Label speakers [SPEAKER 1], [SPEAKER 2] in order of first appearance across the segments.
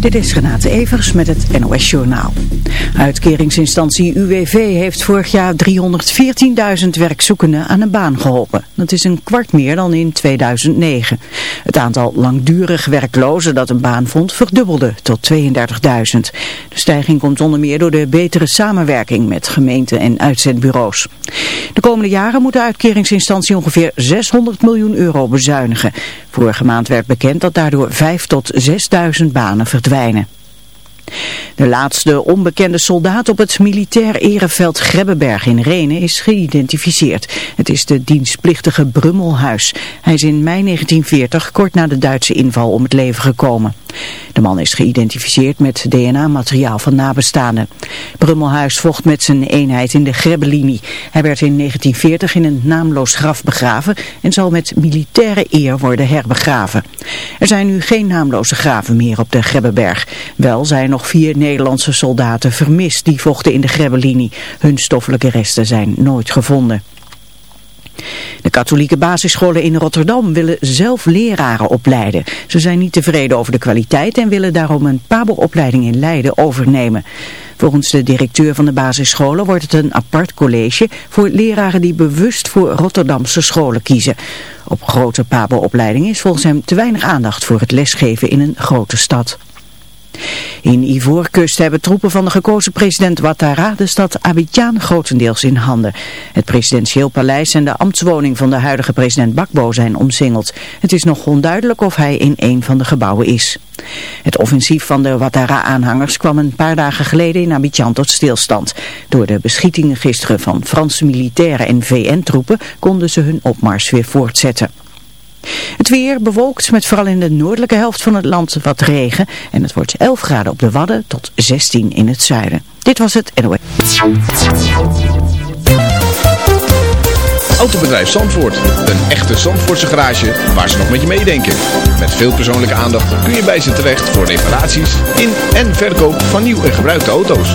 [SPEAKER 1] Dit is Renate Evers met het NOS Journaal. Uitkeringsinstantie UWV heeft vorig jaar 314.000 werkzoekenden aan een baan geholpen. Dat is een kwart meer dan in 2009. Het aantal langdurig werklozen dat een baan vond verdubbelde tot 32.000. De stijging komt onder meer door de betere samenwerking met gemeenten en uitzendbureaus. De komende jaren moet de uitkeringsinstantie ongeveer 600 miljoen euro bezuinigen. Vorige maand werd bekend dat daardoor 5 tot 6.000 banen verdwijnen. De laatste onbekende soldaat op het militair ereveld Grebbeberg in Renen is geïdentificeerd. Het is de dienstplichtige Brummelhuis. Hij is in mei 1940 kort na de Duitse inval om het leven gekomen. De man is geïdentificeerd met DNA-materiaal van nabestaanden. Brummelhuis vocht met zijn eenheid in de Grebbelinie. Hij werd in 1940 in een naamloos graf begraven en zal met militaire eer worden herbegraven. Er zijn nu geen naamloze graven meer op de Grebbeberg. Wel zijn nog vier Nederlandse soldaten vermist die vochten in de Grebbelinie. Hun stoffelijke resten zijn nooit gevonden. De katholieke basisscholen in Rotterdam willen zelf leraren opleiden. Ze zijn niet tevreden over de kwaliteit en willen daarom een paberopleiding in Leiden overnemen. Volgens de directeur van de basisscholen wordt het een apart college voor leraren die bewust voor Rotterdamse scholen kiezen. Op grote paberopleidingen is volgens hem te weinig aandacht voor het lesgeven in een grote stad. In Ivoorkust hebben troepen van de gekozen president Ouattara de stad Abidjan grotendeels in handen. Het presidentieel paleis en de ambtswoning van de huidige president Bakbo zijn omsingeld. Het is nog onduidelijk of hij in een van de gebouwen is. Het offensief van de Ouattara-aanhangers kwam een paar dagen geleden in Abidjan tot stilstand. Door de beschietingen gisteren van Franse militairen en VN-troepen konden ze hun opmars weer voortzetten. Het weer bewolkt met vooral in de noordelijke helft van het land wat regen. En het wordt 11 graden op de Wadden tot 16 in het zuiden. Dit was het NOS.
[SPEAKER 2] Autobedrijf Zandvoort. Een echte Zandvoortse garage waar ze nog met je meedenken. Met veel persoonlijke aandacht kun je bij ze terecht voor reparaties in en verkoop van nieuw en gebruikte auto's.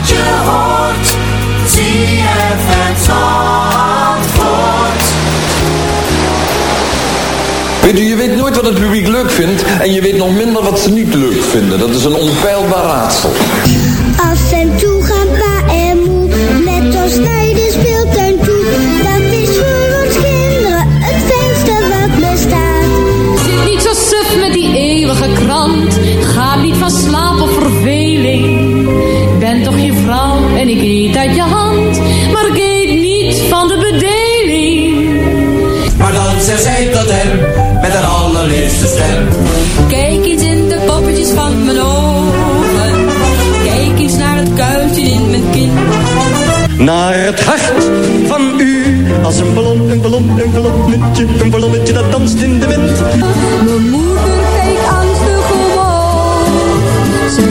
[SPEAKER 3] Wat je hoort. Zie het antwoord.
[SPEAKER 4] Weet u, je weet nooit wat het publiek leuk vindt en je weet nog minder wat ze niet leuk vinden. Dat is een onpeilbaar raadsel.
[SPEAKER 5] Af en toe gaan pa en moe met ons naar
[SPEAKER 6] met
[SPEAKER 3] haar allerliefste stem.
[SPEAKER 6] Kijk eens in de poppetjes van mijn ogen. Kijk eens naar het kuiltje in mijn kin.
[SPEAKER 7] Naar het hart van u. Als een ballon, een ballon, een ballonnetje, een ballonnetje dat danst in de wind.
[SPEAKER 6] Mijn moeder keek angstig omhoog. Ze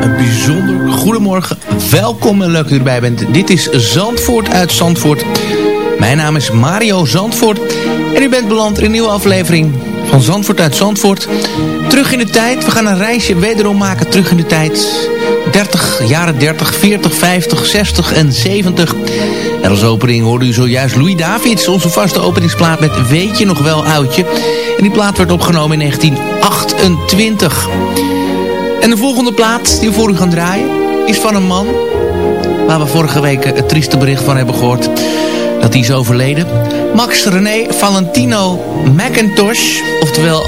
[SPEAKER 8] Een bijzonder goedemorgen. Welkom en leuk dat u erbij bent. Dit is Zandvoort uit Zandvoort. Mijn naam is Mario Zandvoort. En u bent beland in een nieuwe aflevering van Zandvoort uit Zandvoort. Terug in de tijd. We gaan een reisje wederom maken terug in de tijd. 30, jaren 30, 40, 50, 60 en 70. En als opening hoorde u zojuist Louis Davids, onze vaste openingsplaat met Weet je nog wel oudje. En die plaat werd opgenomen in 1928. En de volgende plaat die we voor u gaan draaien is van een man... waar we vorige week het trieste bericht van hebben gehoord dat hij is overleden. Max René Valentino McIntosh, oftewel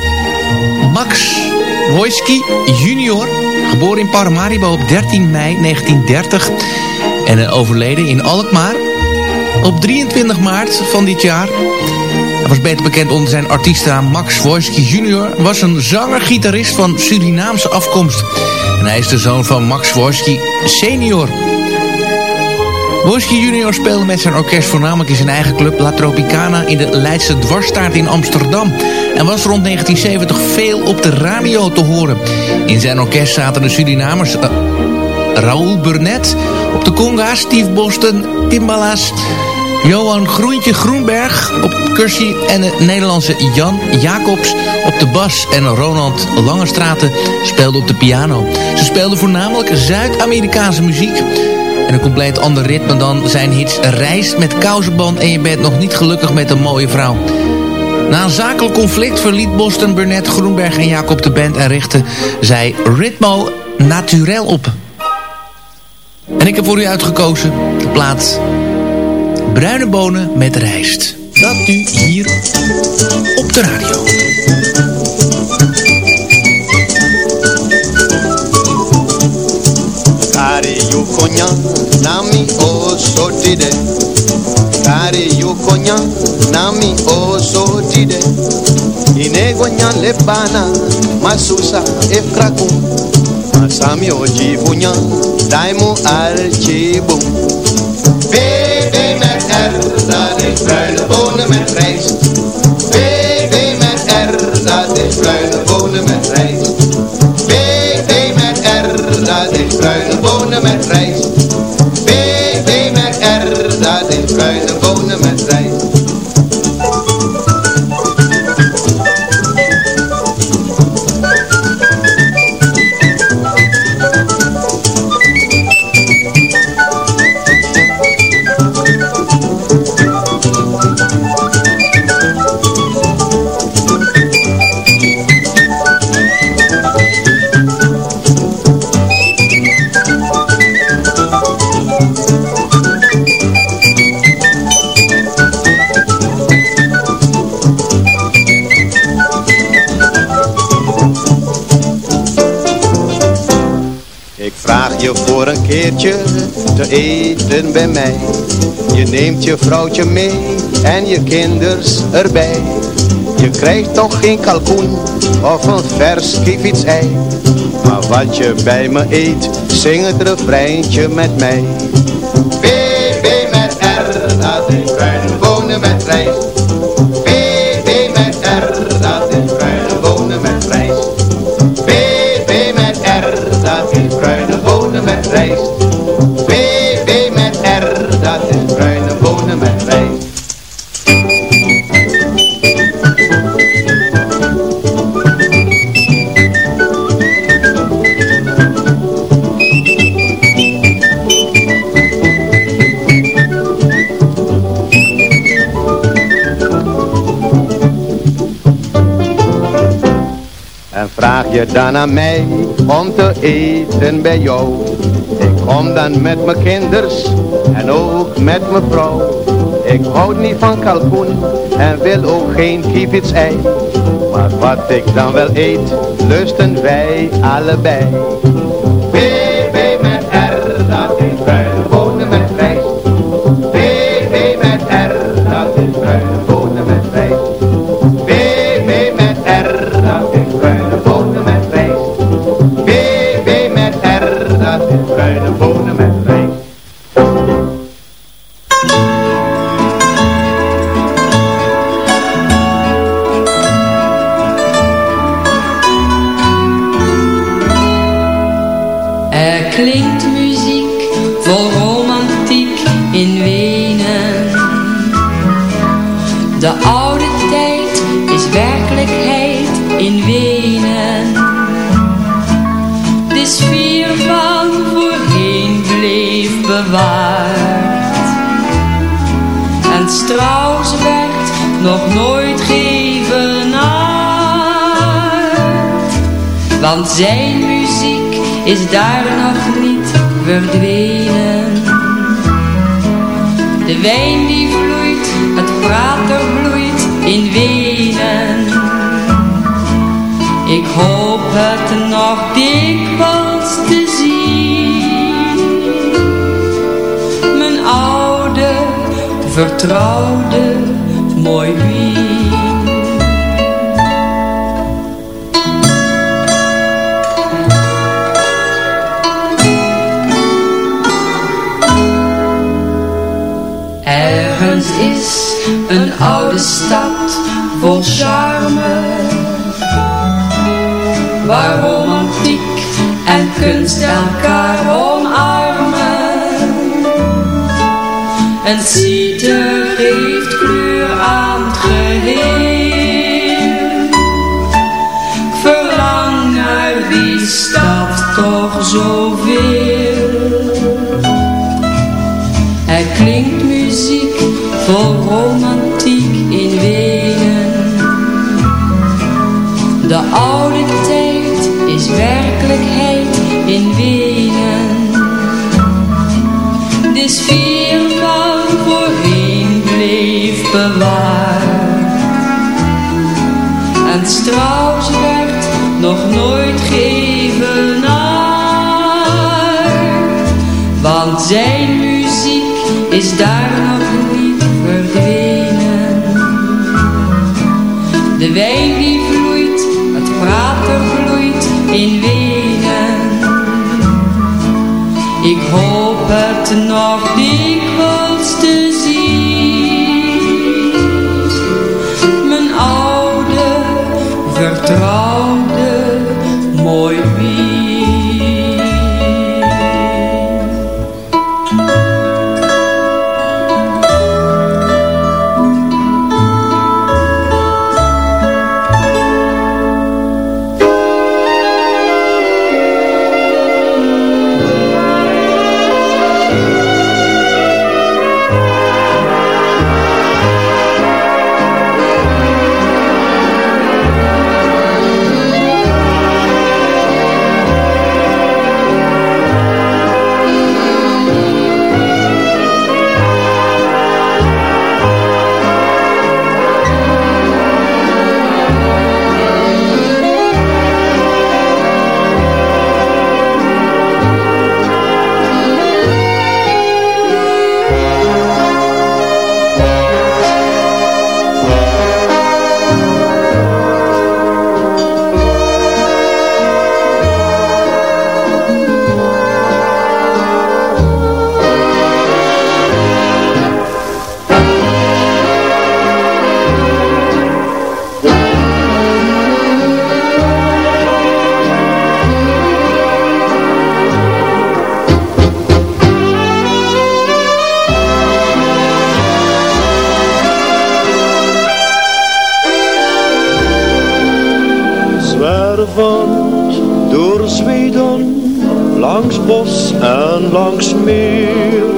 [SPEAKER 8] Max Wojski junior... geboren in Paramaribo op 13 mei 1930 en overleden in Alkmaar op 23 maart van dit jaar. Hij was beter bekend onder zijn artiestnaam Max Wojski Jr. Was een zanger-gitarist van Surinaamse afkomst. En hij is de zoon van Max Wojski senior. Wojski Jr. speelde met zijn orkest voornamelijk in zijn eigen club La Tropicana in de Leidse Dwarsstaart in Amsterdam. En was rond 1970 veel op de radio te horen. In zijn orkest zaten de Surinamers... Uh, Raoul Burnett op de conga, Steve Boston, timbala's, Johan Groentje Groenberg op cursie en de Nederlandse Jan Jacobs op de bas en Ronald Langestraten speelde op de piano. Ze speelden voornamelijk Zuid-Amerikaanse muziek en een compleet ander ritme dan zijn hits Reis met kousenband en je bent nog niet gelukkig met een mooie vrouw. Na een zakelijk conflict verliet Boston Burnett Groenberg en Jacob de band en richtte zij Ritmo Naturel op. En ik heb voor u uitgekozen de plaats Bruine bonen met rijst. Dat nu hier op de radio.
[SPEAKER 9] Kare yo konya nami o sotide Kare yu konya nami oso dide Ine gonya lebana masusa efkraku Masami oji vunya daimu alchibu Baby met R, dat is bruine bonen met rijst. Baby met R, dat is bruine bonen met rijst. Baby met R, dat is bruine bonen met rijst te eten bij mij. Je neemt je vrouwtje mee en je kinders erbij. Je krijgt toch geen kalkoen of een vers kievitsei. Maar wat je bij me eet, zing het refreintje met mij. BB met R, dat is bruine bonen met rijst. Je dan aan mij om te eten bij jou. Ik kom dan met mijn kinders en ook met mijn vrouw. Ik houd niet van kalkoen en wil ook geen kievitsei. Maar wat ik dan wel eet, lusten wij allebei.
[SPEAKER 6] De sfeer van voorheen bleef bewaard. En Strauss werd nog nooit geëvenaard. Want zijn muziek is daar nog niet verdwenen. De wijn die vloeit, het prater bloeit in Wenen. Ik hoop het nog dikwijls vertrouwde, mooi Wien. Ergens is een oude stad vol charme Waar romantiek en kunst elkaar omarmen En cider geeft is daar nog niet verdwenen.
[SPEAKER 10] De wijn die vloeit, het prater vloeit in Wenen. Ik hoop het nog dikwijls te zien. Mijn oude
[SPEAKER 11] vertrouwen. Langs bos en langs meer,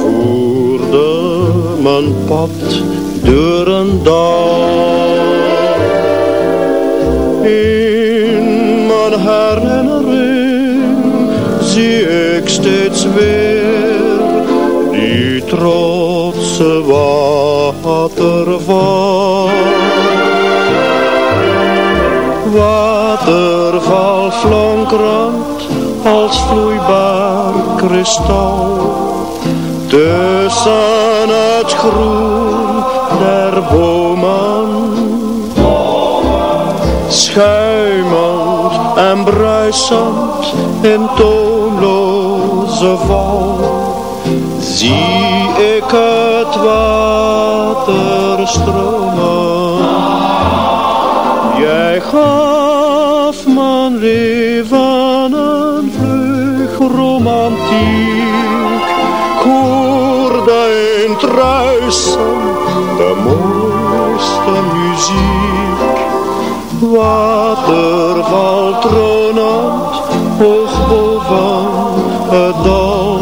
[SPEAKER 11] voerde mijn pad door een dal. In mijn herinnering zie ik steeds weer die trotse waterval. Vloeibaar kristal. Tussen het groen der bomen. Schuimend en bruisend in toonloze val. Zie ik het water stromen. Jij gaf mijn leven de mooiste muziek. Waterval tronend hoog boven het dal.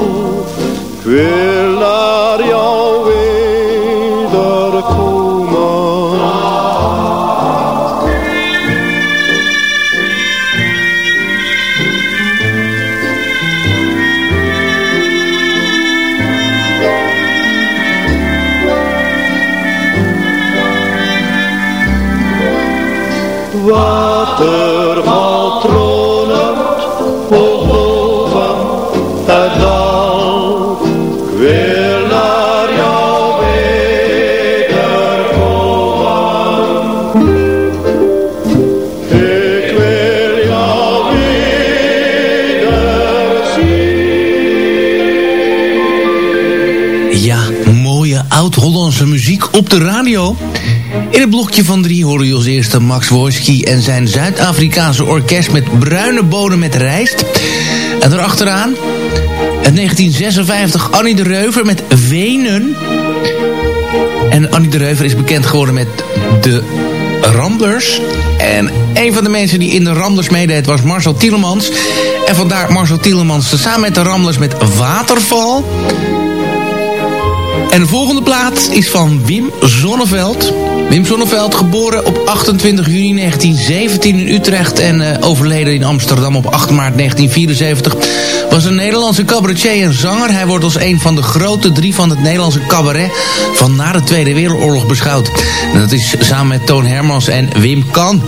[SPEAKER 8] Op de radio. In het blokje van drie horen je als eerste Max Wojski en zijn Zuid-Afrikaanse orkest met bruine bonen met rijst. En daarachteraan, in 1956, Annie de Reuver met Venen. En Annie de Reuver is bekend geworden met de Ramblers. En een van de mensen die in de Ramblers meedeed was Marcel Tielemans. En vandaar Marcel Tielemans samen met de Ramblers met Waterval. En de volgende plaat is van Wim Zonneveld. Wim Zonneveld, geboren op 28 juni 1917 in Utrecht... en uh, overleden in Amsterdam op 8 maart 1974... was een Nederlandse cabaretier en zanger. Hij wordt als een van de grote drie van het Nederlandse cabaret... van na de Tweede Wereldoorlog beschouwd. En dat is samen met Toon Hermans en Wim Kan.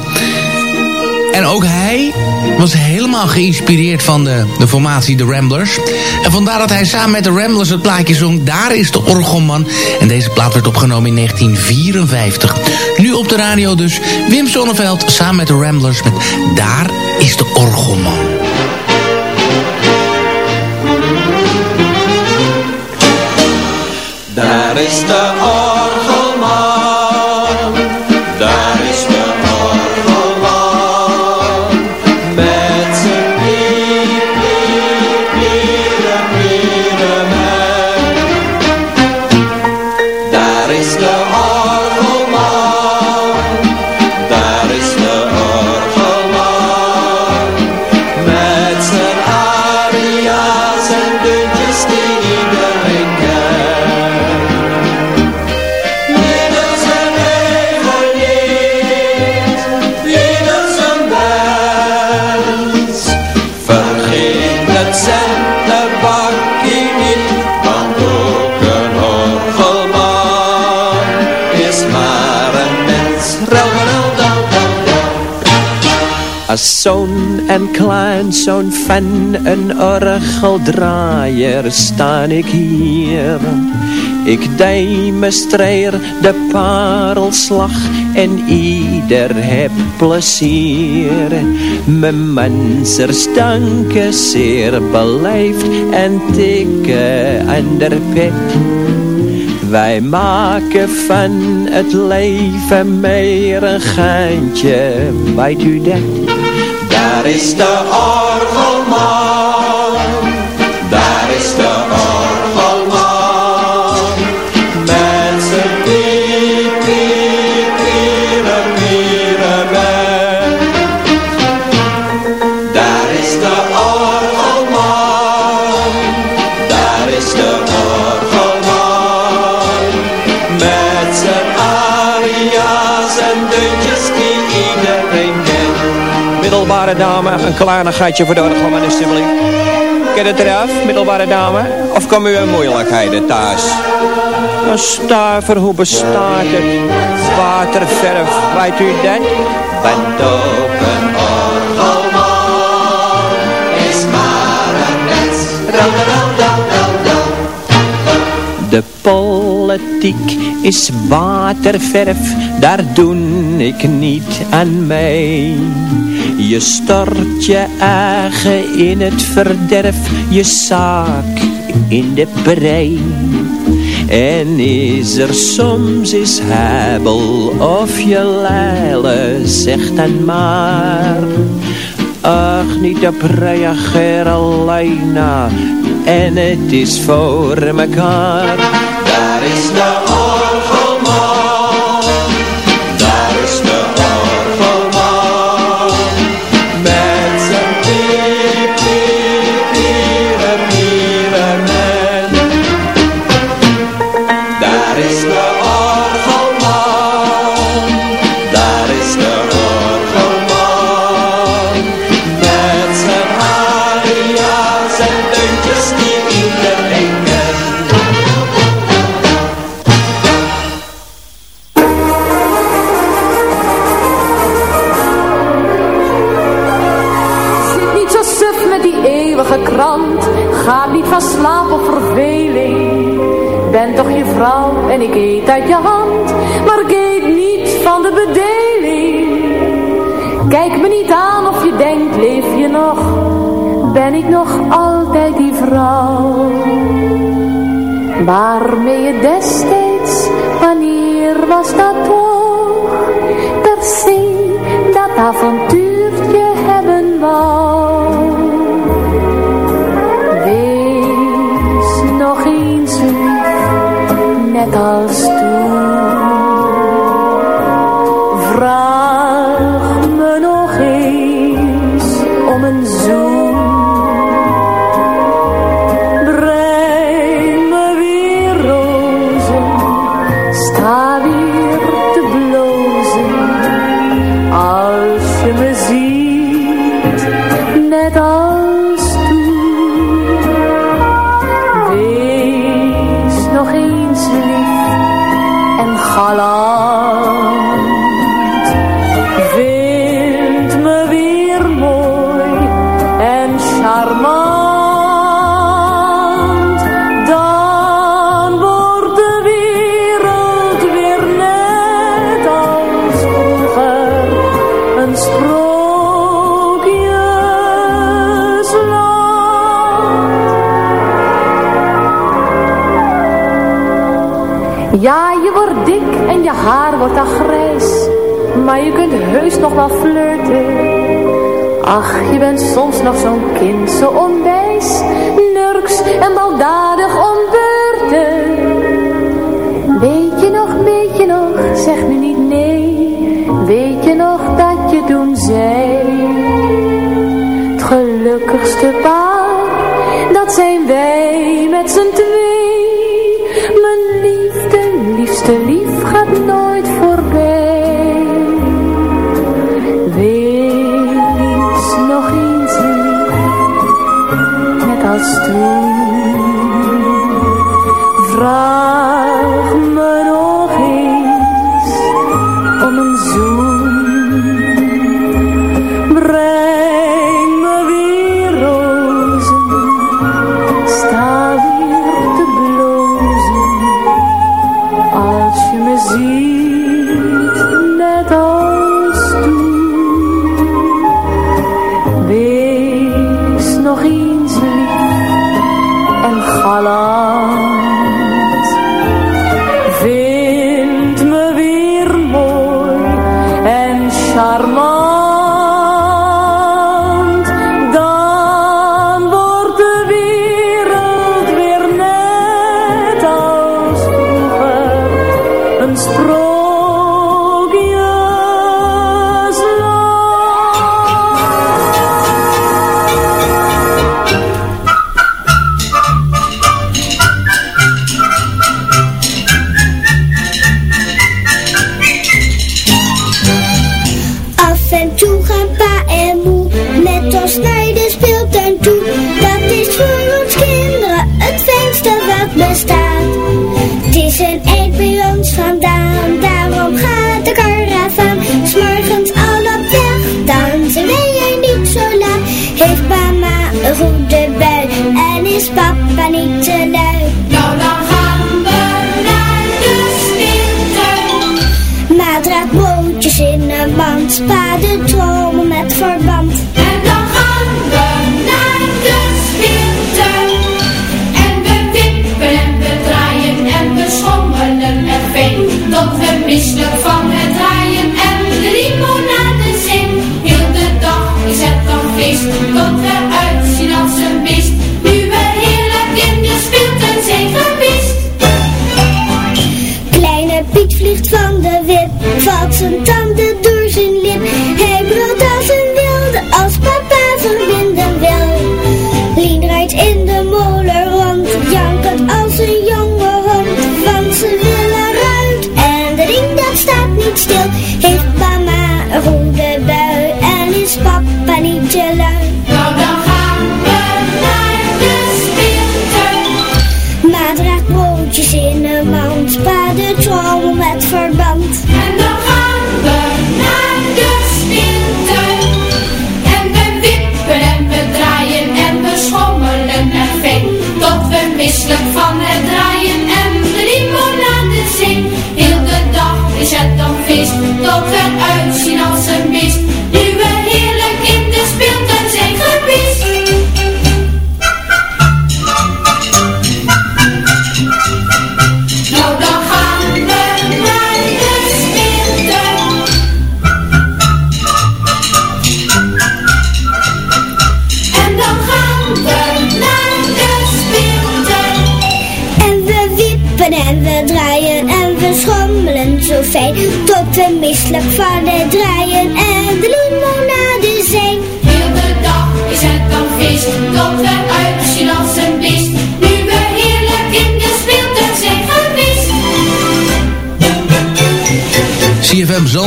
[SPEAKER 8] En ook hij was helemaal geïnspireerd van de, de formatie The Ramblers. En vandaar dat hij samen met de Ramblers het plaatje zong... Daar is de Orgelman. En deze plaat werd opgenomen in 1954. Nu op de radio dus Wim Sonneveld samen met de Ramblers... met Daar is de Orgelman.
[SPEAKER 12] Daar is de orgelman,
[SPEAKER 13] kleinzoon van een orgeldraaier staan ik hier. Ik demonstreer de parelslag en ieder heb plezier. Mijn mensers danken zeer beleefd en tikken aan de. Wij maken van het leven meer een geintje, weet u dat?
[SPEAKER 12] Daar is de
[SPEAKER 13] Middelbare dame, een kleinigheidje voor de orgelman alsjeblieft. Ken het eraf, middelbare dame? Of komen u in moeilijkheden thuis? Een stuiver, hoe bestaat het? Waterverf, weet u dat?
[SPEAKER 12] Want ook
[SPEAKER 13] De politiek is waterverf, daar doe ik niet aan mee. Je stort je eigen in het verderf, je zaak in de brei. En is er soms is hebel of je leile, zeg dan maar. Ach, niet op reageer alleen na, en het is voor mekaar.
[SPEAKER 12] Daar is de
[SPEAKER 3] Ben toch je vrouw en ik eet uit je hand. Maar ik eet niet van de bedeling. Kijk me niet aan of je denkt, leef je nog? Ben ik nog altijd die vrouw? Waarmee je destijds, wanneer was dat toch? Per se dat avontuurtje
[SPEAKER 14] In
[SPEAKER 3] so.
[SPEAKER 15] me.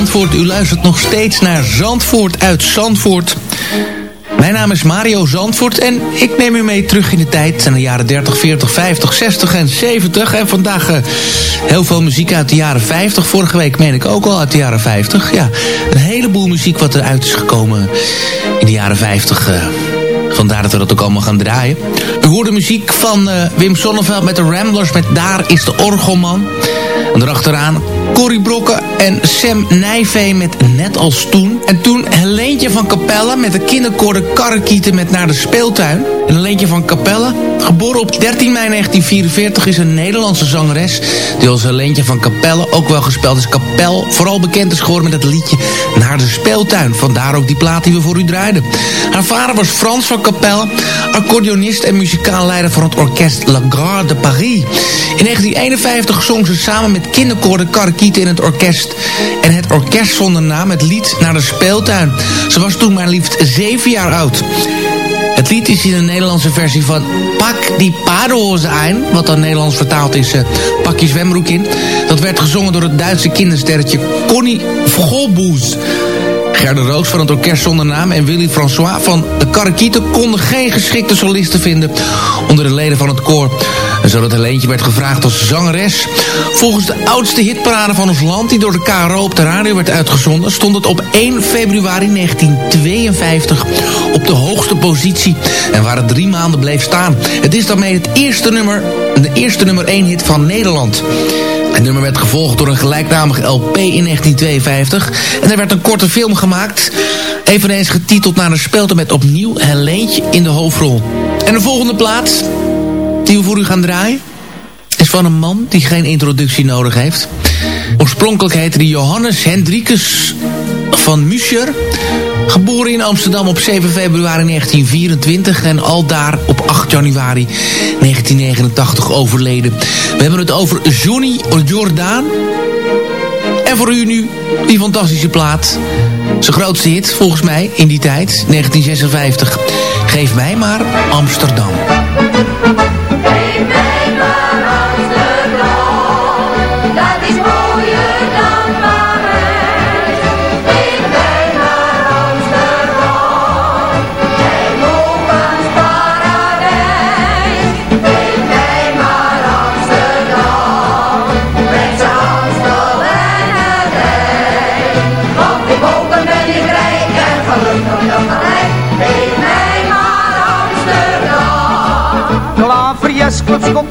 [SPEAKER 15] Zandvoort. U luistert nog steeds naar Zandvoort uit Zandvoort. Mijn naam is Mario Zandvoort en ik neem u mee terug in de tijd... naar de jaren 30, 40, 50, 60 en 70. En vandaag eh, heel veel muziek uit de jaren 50. Vorige week meen ik ook al uit de jaren 50. Ja, een heleboel muziek wat eruit is gekomen in de jaren 50... Eh. Vandaar dat we dat ook allemaal gaan draaien. We horen muziek van eh, Wim Sonneveld met de Ramblers... met Daar is de Orgelman. En erachteraan
[SPEAKER 8] Corrie Brokken en Sam Nijveen met Net als Toen. En toen Helentje van Capelle met de kinderkoor de Karrekieten met Naar de Speeltuin. En Helentje van Capelle, geboren op 13 mei 1944, is een Nederlandse zangeres... die als Helentje van Capelle ook wel gespeeld is. Kapel vooral bekend is geworden met het liedje Naar de Speeltuin. Vandaar ook die plaat die we voor u draaiden. Haar vader was Frans van Capelle, accordeonist en muzikaal leider van het orkest La Garde de Paris. In 1951 zong ze samen met kinderkoor de Karrekieten in het orkest. En het orkest zonder naam het lied Naar de Speeltuin. Ze was toen maar liefst zeven jaar oud. Het lied is in de Nederlandse versie van Pak die paardenhoze ein. Wat dan Nederlands vertaald is uh, Pak je zwembroek in. Dat werd gezongen door het Duitse kindersterretje Connie Volboes. Gerda Roos van het Orkest Zonder Naam en Willy François van de Karakieten konden geen geschikte solisten vinden onder de leden van het koor. En zodat Helentje werd gevraagd als zangeres. Volgens de oudste hitparade van ons land die door de KRO op de radio werd uitgezonden... stond het op 1 februari 1952 op de hoogste positie en waar het drie maanden bleef staan. Het is daarmee het eerste nummer, de eerste nummer 1 hit van Nederland. Het nummer werd gevolgd door een gelijknamige LP in 1952. En er werd een korte film gemaakt. Eveneens getiteld naar de spelte met opnieuw Helentje in de hoofdrol. En de volgende plaat die we voor u gaan draaien... is van een man die geen introductie nodig heeft. Oorspronkelijk heette hij Johannes Hendrikus van Muscher... Geboren in Amsterdam op 7 februari 1924 en al daar op 8 januari 1989 overleden. We hebben het over Johnny Jordaan. En voor u nu die fantastische plaat. Zijn grootste hit volgens mij in die tijd, 1956. Geef mij maar Amsterdam.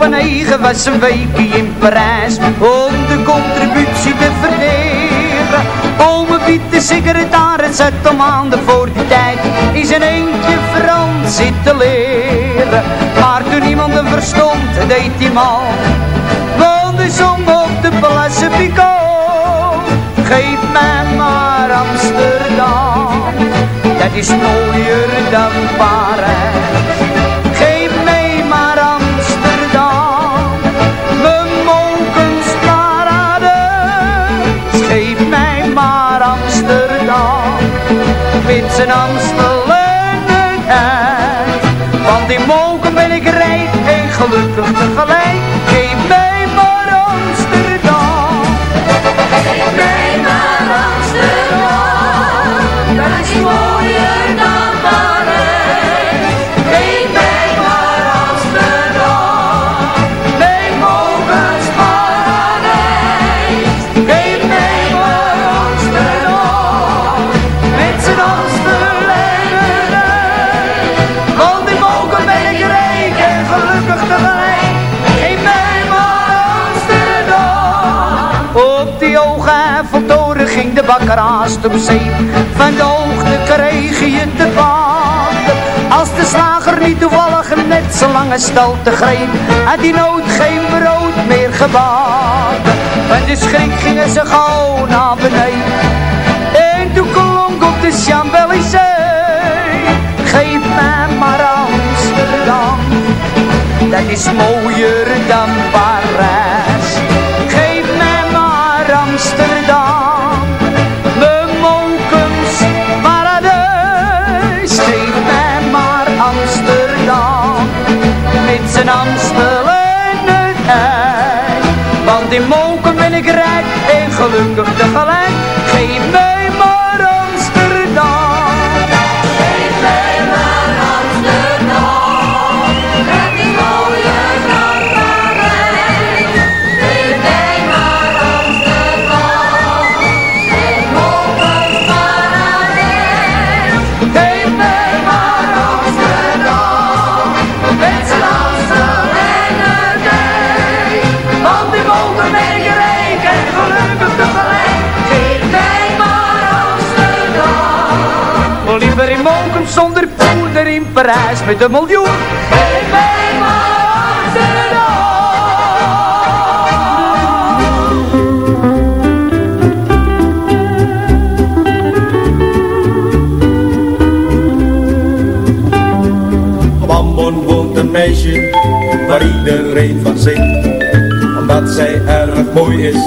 [SPEAKER 16] Klopt Kopenhagen was een weekje in Parijs om de contributie te verdelen. Ome Piet, de secretaris, zet al maanden voor die tijd in zijn eentje Frans zitten leren. Maar toen niemand hem verstond, deed hij mal, want hij zong op de Place Picot. Geef mij maar Amsterdam, dat is mooier dan Parijs. Met zijn Amstel en het ijs. Want in molken ben ik rijk en gelukkig tegelijk. Eiffeltoren ging de bakker haast op zee. Van de hoogte kreeg je te baten. Als de slager niet toevallig net zo lange te greep, had die nood geen brood meer gebakken. Van de schrik gingen ze gauw naar beneden. En toen op de Champs-Élysées. Geef mij maar Amsterdam, dat is mooier dan. Want in Moken ben ik rijk en gelukkig tegelijk.
[SPEAKER 3] Parijs met
[SPEAKER 16] een miljoen. Geef mij maar Amsterdam.
[SPEAKER 17] Op Ambon woont een meisje waar iedereen van zingt. Omdat zij erg mooi is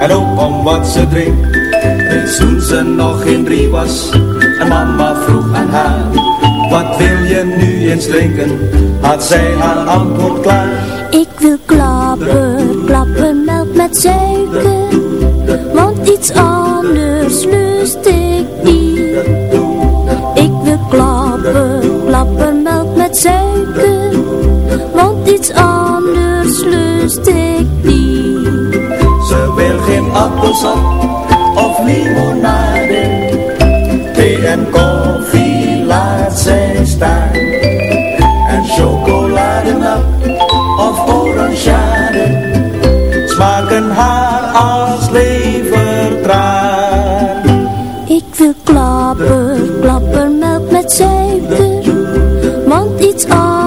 [SPEAKER 17] en ook om wat ze drinkt. Toen ze nog geen drie was en mama vroeg aan haar. Wat wil je nu eens drinken? Had zij haar antwoord klaar.
[SPEAKER 5] Ik wil klappen, klappen melk met suiker. Want iets anders lust ik niet. Ik wil klappen, klappen melk met suiker. Want iets anders lust ik niet.
[SPEAKER 17] Ze wil geen appelsap of limonade. Thee en laat En chocolademelk of orangeade. Smaken haar als levertraan.
[SPEAKER 5] Ik wil klappen, klappen melk met suiker. Want iets anders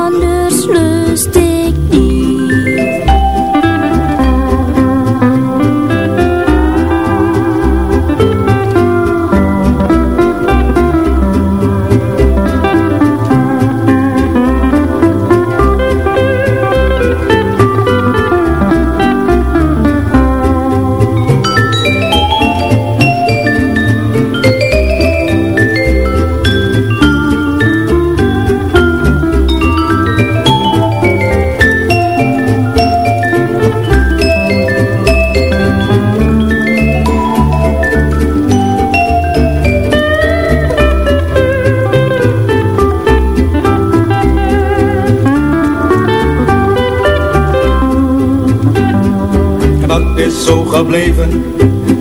[SPEAKER 17] zo gebleven,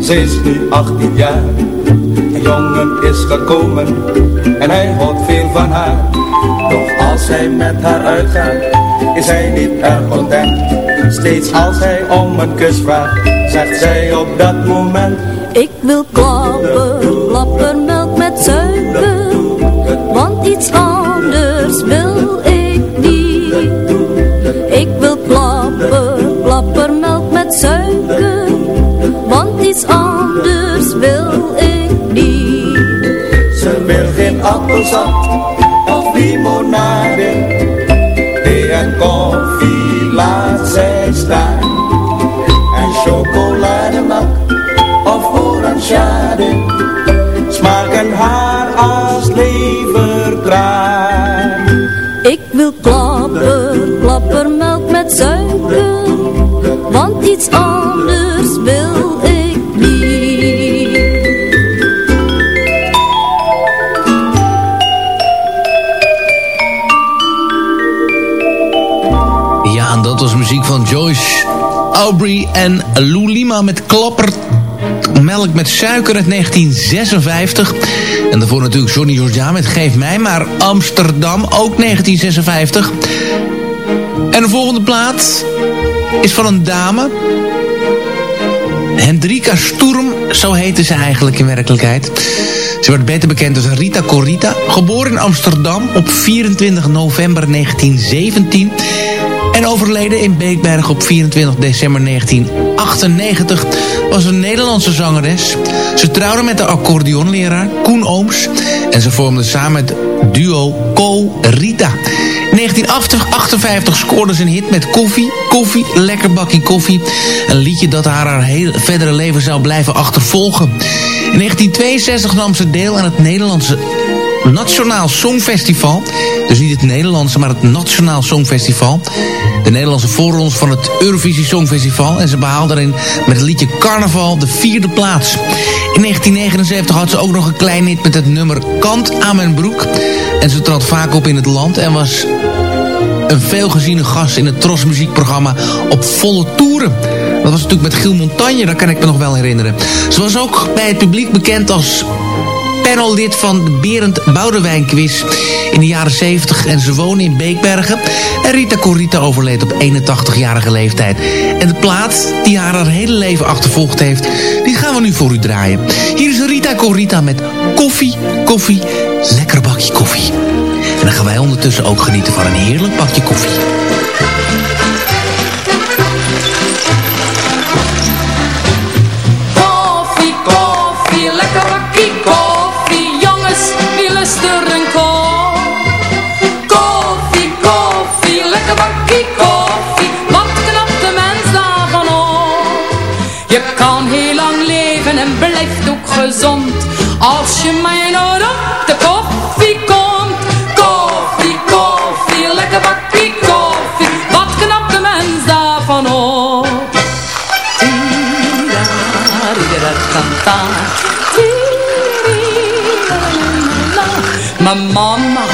[SPEAKER 17] ze is nu 18 jaar. Een jongen is gekomen en hij houdt veel van haar. Doch als hij met haar uitgaat, is hij niet erg content. Steeds als hij om een kus vraagt, zegt zij op dat moment.
[SPEAKER 5] Ik wil klappen, klappen melk met suiker. Want iets anders
[SPEAKER 17] appelsap of limonade. Thee en koffie laat zij staan. En chocolademelk of orangeade. Smaken haar als levertraan.
[SPEAKER 5] Ik wil klappen, klappen melk met suiker. Want iets anders
[SPEAKER 8] en Lou Lima met Klapper Melk met suiker uit 1956. En daarvoor natuurlijk Johnny Jordaan met Geef mij maar Amsterdam, ook 1956. En de volgende plaat is van een dame. Hendrika Sturm, zo heette ze eigenlijk in werkelijkheid. Ze werd beter bekend als Rita Corita. Geboren in Amsterdam op 24 november 1917... En overleden in Beekberg op 24 december 1998 was een Nederlandse zangeres. Ze trouwde met de accordeonleraar Koen Ooms. En ze vormden samen het duo Co Rita. In 1958 scoorde ze een hit met Koffie. Koffie, lekker bakkie koffie. Een liedje dat haar haar heel verdere leven zou blijven achtervolgen. In 1962 nam ze deel aan het Nederlandse Nationaal Songfestival. Dus niet het Nederlandse, maar het Nationaal Songfestival. De Nederlandse voorrondes van het Eurovisie Songfestival. En ze behaalde daarin met het liedje Carnaval de vierde plaats. In 1979 had ze ook nog een klein hit met het nummer Kant aan mijn broek. En ze trad vaak op in het land en was een veelgeziene gast in het Tros muziekprogramma op volle toeren. Dat was natuurlijk met Giel Montagne, dat kan ik me nog wel herinneren. Ze was ook bij het publiek bekend als panellid van de Berend Boudewijn quiz in de jaren 70 en ze wonen in Beekbergen. En Rita Corita overleed op 81-jarige leeftijd. En de plaat die haar haar hele leven achtervolgd heeft, die gaan we nu voor u draaien. Hier is Rita Corita met koffie, koffie, lekker bakje koffie. En dan gaan wij ondertussen ook genieten van een heerlijk bakje. Koffie,
[SPEAKER 6] Als je mij nooit op de koffie komt. Koffie, koffie, lekker bakkie koffie. Wat knapt de mens daarvan op? Mijn man had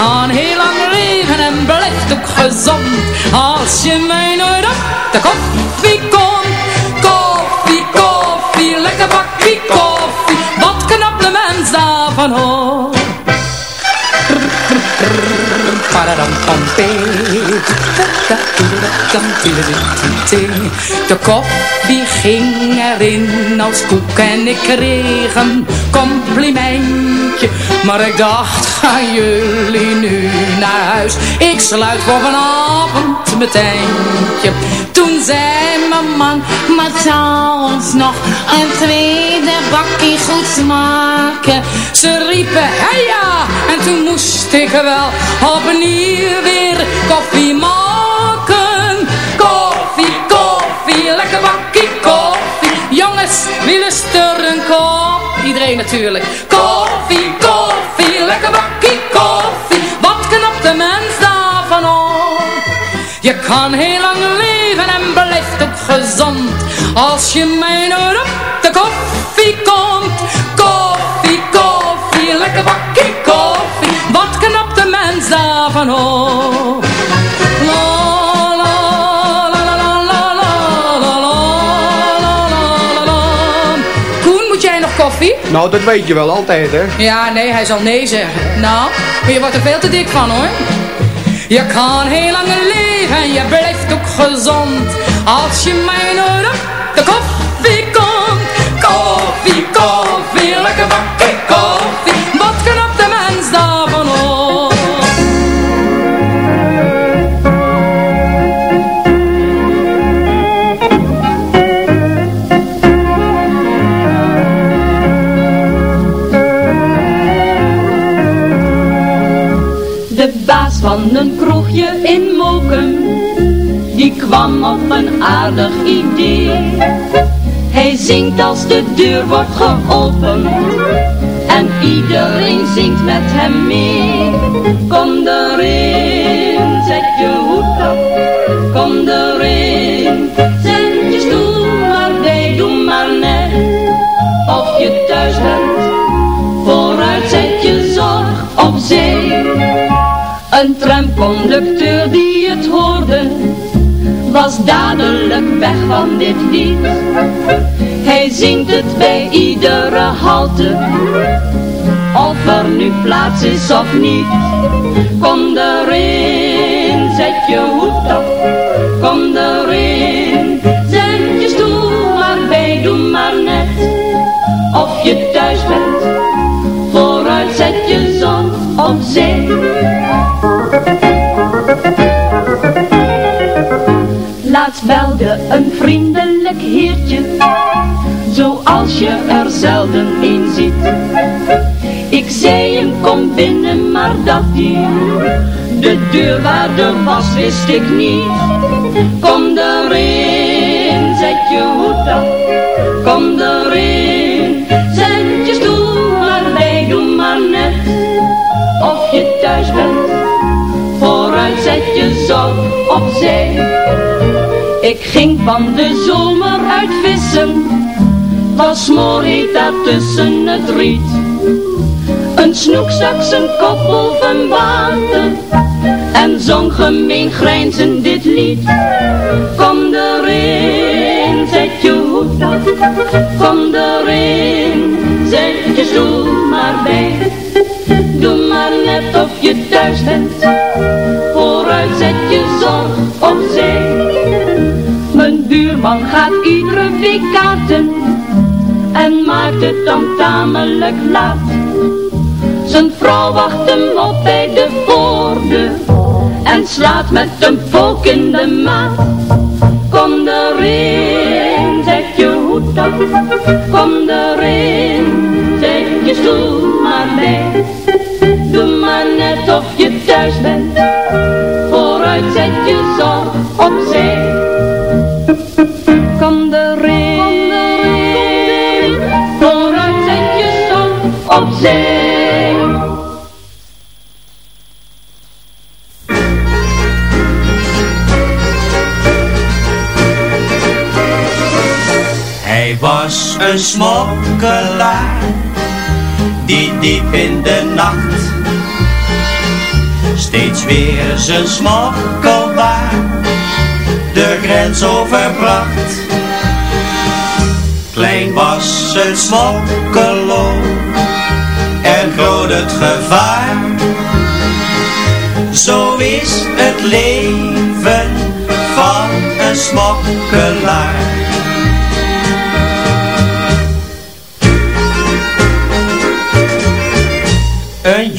[SPEAKER 6] kan heel lang leven en blijft ook gezond Als je mij nooit op de koffie komt Koffie, koffie, lekker bakkie koffie Wat knapt de mens daarvan op? De koffie ging erin als koek en ik kreeg een complimentje. Maar ik dacht, gaan jullie nu naar huis? Ik sluit voor vanavond mijn tentje. Toen zei mijn man, maar zou ons nog een tweede bakje goed smaken? Ze riepen, ja, en toen moest ik wel opnieuw weer koffie maken. Koffie, koffie, lekker bakkie koffie. Jongens, wie lust er een kop? Iedereen natuurlijk. Koffie, koffie, lekker bakkie koffie. Wat knapt de mens daarvan op? Je kan heel lang leven en blijft ook gezond. Als je mij nooit op de koffie komt. Koffie, koffie, lekker bakkie koffie. Wat knapt de mens daarvan op?
[SPEAKER 18] Nou, dat weet je wel altijd, hè?
[SPEAKER 6] Ja, nee, hij zal nee zeggen. Nou, maar je wordt er veel te dik van, hoor. Je kan heel lang leven en je blijft ook gezond. Als je mij op de koffie
[SPEAKER 19] kwam op een aardig idee. Hij zingt als de deur wordt geopend en iedereen zingt met hem mee. Kom erin, zet je hoed op, kom erin, zet je stoel maar bij, doe maar net of je thuis bent. Vooruit zet je zorg opzij. Een tramconducteur die het hoorde, was dadelijk weg van dit lied. Hij zingt het bij iedere halte, of er nu plaats is of niet. Kom erin, zet je hoed op, kom erin, zet je stoel maar bij, doe maar net, of je thuis bent. Vooruit zet je zon opzij. Laatst een vriendelijk heertje, zoals je er zelden een ziet. Ik zei hem kom binnen, maar dat hij de deur waar de was, wist ik niet. Kom erin, zet je hoed af, kom erin, zet je stoel maar doe maar net of je thuis bent. Vooruit zet je zo opzij. Ik ging van de zomer uit vissen, was mooi daar tussen het riet. Een snoek stak zijn kop boven water en zong gemeen grijnzend dit lied. Kom erin, zet je hoed af, kom erin, zet je stoel maar bij. Doe maar net of je thuis bent, vooruit zet je zorg opzij. Buurman gaat iedere week en maakt het dan tamelijk laat. Zijn vrouw wacht hem op bij de voordeur en slaat met een pook in de maat. Kom erin, zet je hoed op, kom erin, zet je stoel maar bij. Doe maar net of je thuis bent, vooruit zet je zorg opzij.
[SPEAKER 20] Een smokkelaar die diep in de nacht steeds weer zijn smokkelbaar de grens overbracht. Klein was het smokkelo en groot het gevaar. Zo is het leven van een smokkelaar.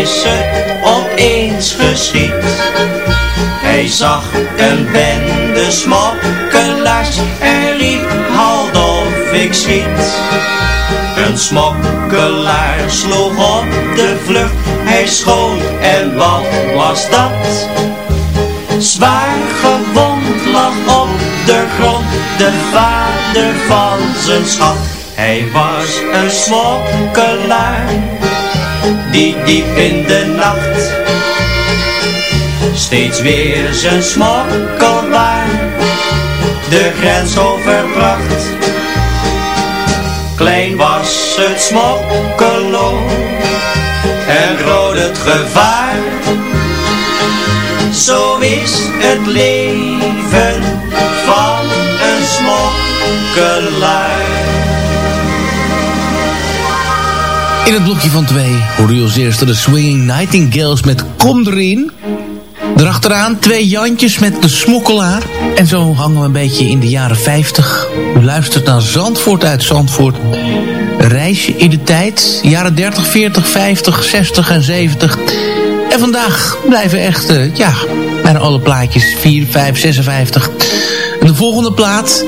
[SPEAKER 20] Is het opeens geschied. Hij zag een bende smokkelaars en riep, halt of ik schiet. Een smokkelaar sloeg op de vlucht, hij schoot en wat was dat? Zwaar gewond lag op de grond de vader van zijn schat. Hij was een smokkelaar, die diep in de nacht steeds weer zijn smokkelwaar de grens overbracht. Klein was het smokkelo en groot het gevaar. Zo is het leven van een smokkelaar.
[SPEAKER 8] In het blokje van twee hoorde u als eerste de Swinging Nightingales met Kom erin. Erachteraan twee Jantjes met de smokkelaar. En zo hangen we een beetje in de jaren 50. U luistert naar Zandvoort uit Zandvoort. Reisje in de tijd. Jaren 30, 40, 50, 60 en 70. En vandaag blijven echt, uh, ja, bijna alle plaatjes 4, 5, 56. En de volgende plaat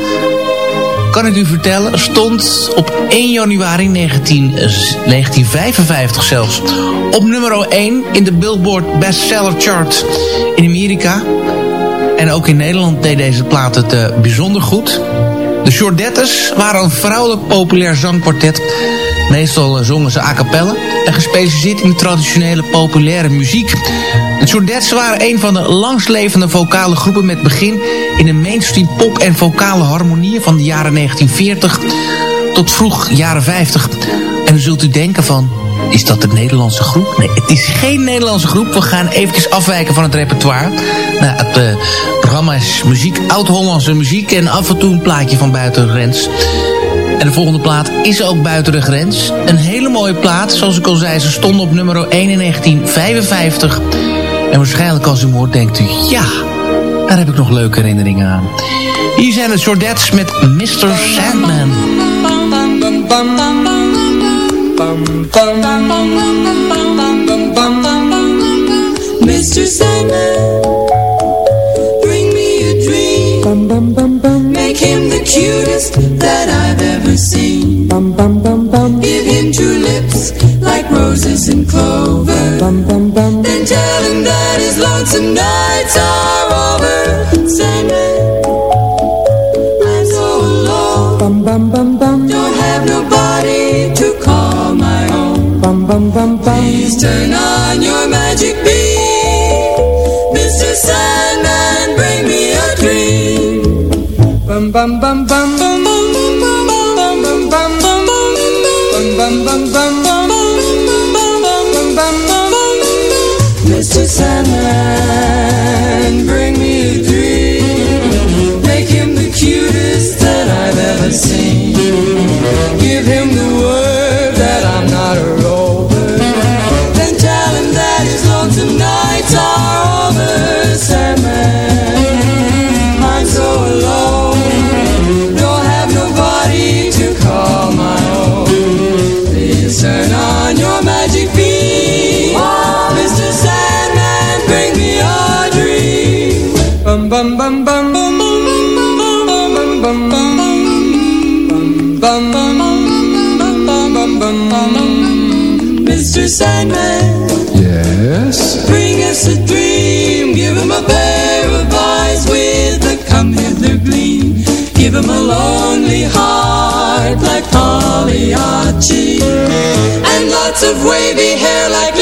[SPEAKER 8] kan ik u vertellen, stond op 1 januari 19, 1955 zelfs op nummer 1 in de Billboard Bestseller Chart in Amerika. En ook in Nederland deed deze plaat het uh, bijzonder goed. De Shortettes waren een vrouwelijk populair zangkwartet. Meestal zongen ze a cappella en gespecialiseerd in traditionele populaire muziek. De Shortettes waren een van de langstlevende vocale groepen met begin in de mainstream pop en vocale harmonieën van de jaren 1940 tot vroeg jaren 50. En dan zult u denken van, is dat de Nederlandse groep? Nee, het is geen Nederlandse groep. We gaan eventjes afwijken van het repertoire. Nou, het uh, programma is muziek, oud-Hollandse muziek... en af en toe een plaatje van buiten de grens. En de volgende plaat is ook buiten de grens. Een hele mooie plaat. Zoals ik al zei, ze stond op nummer 1 in 1955. En waarschijnlijk als u hoort, denkt u... ja, daar heb ik nog leuke herinneringen aan. Hier zijn de Shortettes met Mr. Sandman.
[SPEAKER 21] Own. Please turn on your magic beam. Mr. Sandman, bring me a dream. Bum bum bum bum bum bum Pagliacci. And lots of wavy hair like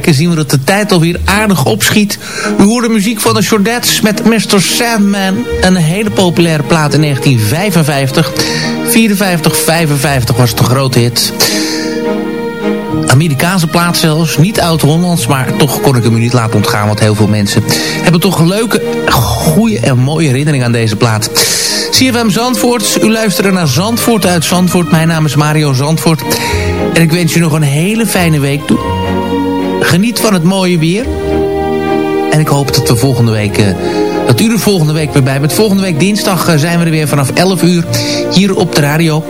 [SPEAKER 8] kijken... zien we dat de tijd alweer aardig opschiet. U hoorde muziek van de Shortettes met Mr. Sandman. Een hele populaire plaat in 1955. 54, 55 was een grote hit. Amerikaanse plaat zelfs, niet oud-Hollands... maar toch kon ik hem niet laten ontgaan... want heel veel mensen hebben toch leuke, goede en mooie herinnering aan deze plaat. CFM Zandvoort, u luistert naar Zandvoort uit Zandvoort. Mijn naam is Mario Zandvoort. En ik wens u nog een hele fijne week toe. Geniet van het mooie weer. En ik hoop dat we volgende week... eh, dat u er volgende week weer bij bent. Volgende week dinsdag eh, zijn we er weer vanaf 11 uur hier op de radio.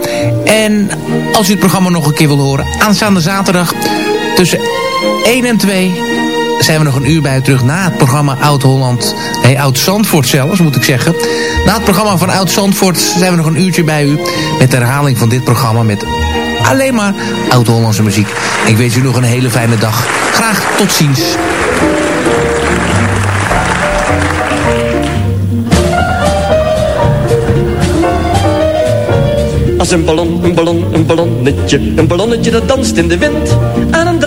[SPEAKER 8] En als u het programma nog een keer wil horen... aanstaande zaterdag tussen 1 en 2 zijn we nog een uur bij terug na het programma Oud-Holland. Nee, Oud-Zandvoort zelfs, moet ik zeggen. Na het programma van Oud-Zandvoort zijn we nog een uurtje bij u... met de herhaling van dit programma met alleen maar Oud-Hollandse muziek. Ik wens u nog een hele fijne dag. Graag tot ziens.
[SPEAKER 7] Als een ballon, een ballon, een ballonnetje Een ballonnetje dat danst in de wind Aan een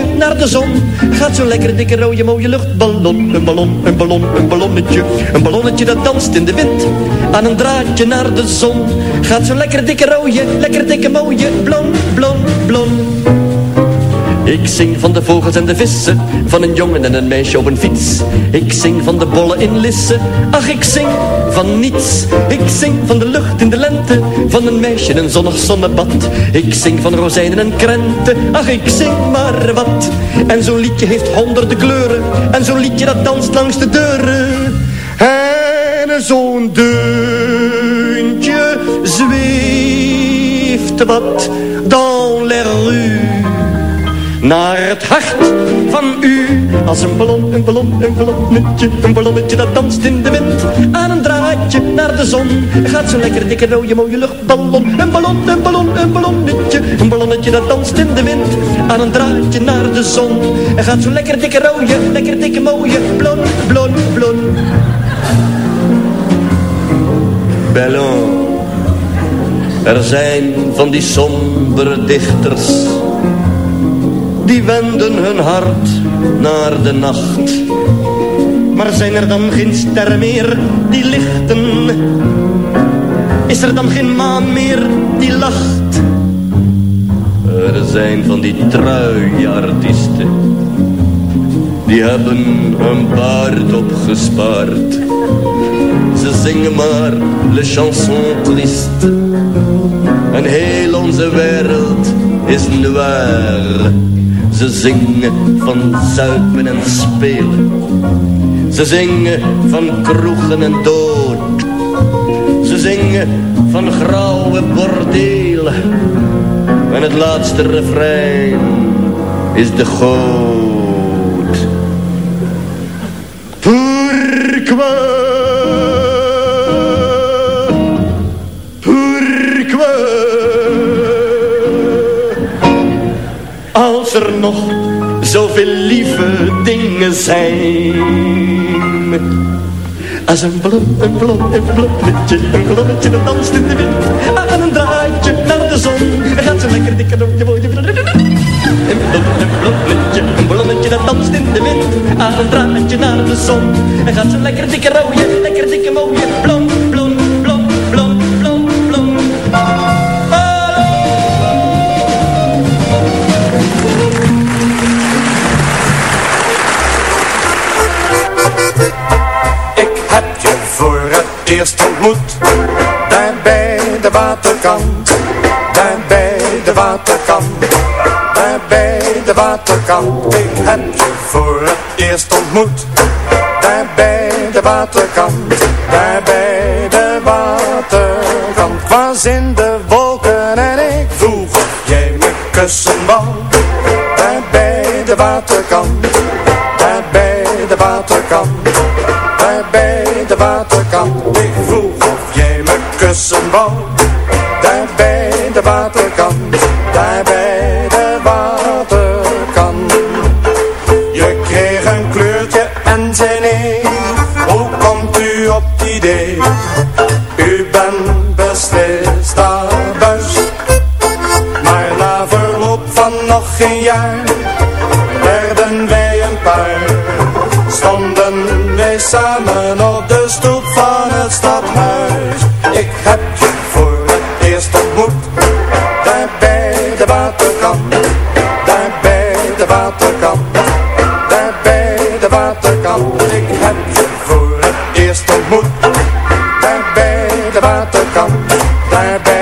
[SPEAKER 7] naar de zon Gaat zo'n lekker dikke rode mooie luchtballon. Een ballon, een ballon, een ballonnetje. Een ballonnetje dat danst in de wind. Aan een draadje naar de zon Gaat zo'n lekker dikke rode, lekker dikke mooie. Blon, blon, blon ik zing van de vogels en de vissen, van een jongen en een meisje op een fiets. Ik zing van de bollen in Lisse, ach ik zing van niets. Ik zing van de lucht in de lente, van een meisje in een zonnig zonnebad. Ik zing van rozijnen en krenten, ach ik zing maar wat. En zo'n liedje heeft honderden kleuren, en zo'n liedje dat danst langs de deuren. En En zo'n deuntje zweeft wat dans les rues naar het hart van u. Als een ballon, een ballon, een ballonnetje, een ballonnetje dat danst in de wind. Aan een draadje naar de zon, gaat zo lekker dikke rode mooie luchtballon. Een ballon, een ballon, een ballonnetje, een ballonnetje dat danst in de wind. Aan een draadje naar de zon, gaat zo lekker dikke rode, lekker dikke mooie, blon, blon, blon. Ballon. Er zijn van die sombere dichters die wenden hun hart naar de nacht. Maar zijn er dan geen sterren meer die lichten? Is er dan geen maan meer die lacht? Er zijn van die truie artiesten, die hebben hun baard opgespaard. Ze zingen maar le chanson triste. En heel onze wereld is noir. Ze zingen van zuipen en spelen. Ze zingen van kroegen en dood. Ze zingen van grauwe bordelen. En het laatste refrein is de goot. Als er nog zoveel lieve dingen zijn. Als een ballon, een ballon, een ballonnetje, een ballonnetje dat danst in de wind. Aan een draadje naar de zon, gaat ze lekker dikke door je mooie... Een ballon, een ballonnetje, een ballonnetje dat danst in de wind. Aan een draadje naar de zon, en gaat ze lekker dikke rode, lekker dikke mooie, blond,
[SPEAKER 22] voor het eerst ontmoet. Daar bij de waterkant Daar bij de waterkant Daar bij de waterkant. Ik heb je voor het eerst ontmoet. Daar bij de waterkant Daar bij de waterkant. Was in de wolken en ik vroeg jij me kussen wou. Daar bij de waterkant Daar bij de waterkant waterkant. Ik vroeg of jij me kussen wou. Daar bij de waterkant, daar bij de waterkant. Je kreeg een kleurtje en zei nee, hoe komt u op het idee? U bent beslist abuis. Maar na verloop van nog geen jaar, werden wij een paar stonden wij samen op waterkant. Ik je voor het eerst ontmoet, daar bij de waterkant, daar bij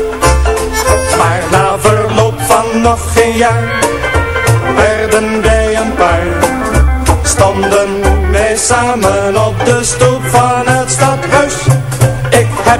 [SPEAKER 22] nog geen jaar, werden wij een paar. Stonden wij samen op de stoep van het stadhuis. Ik heb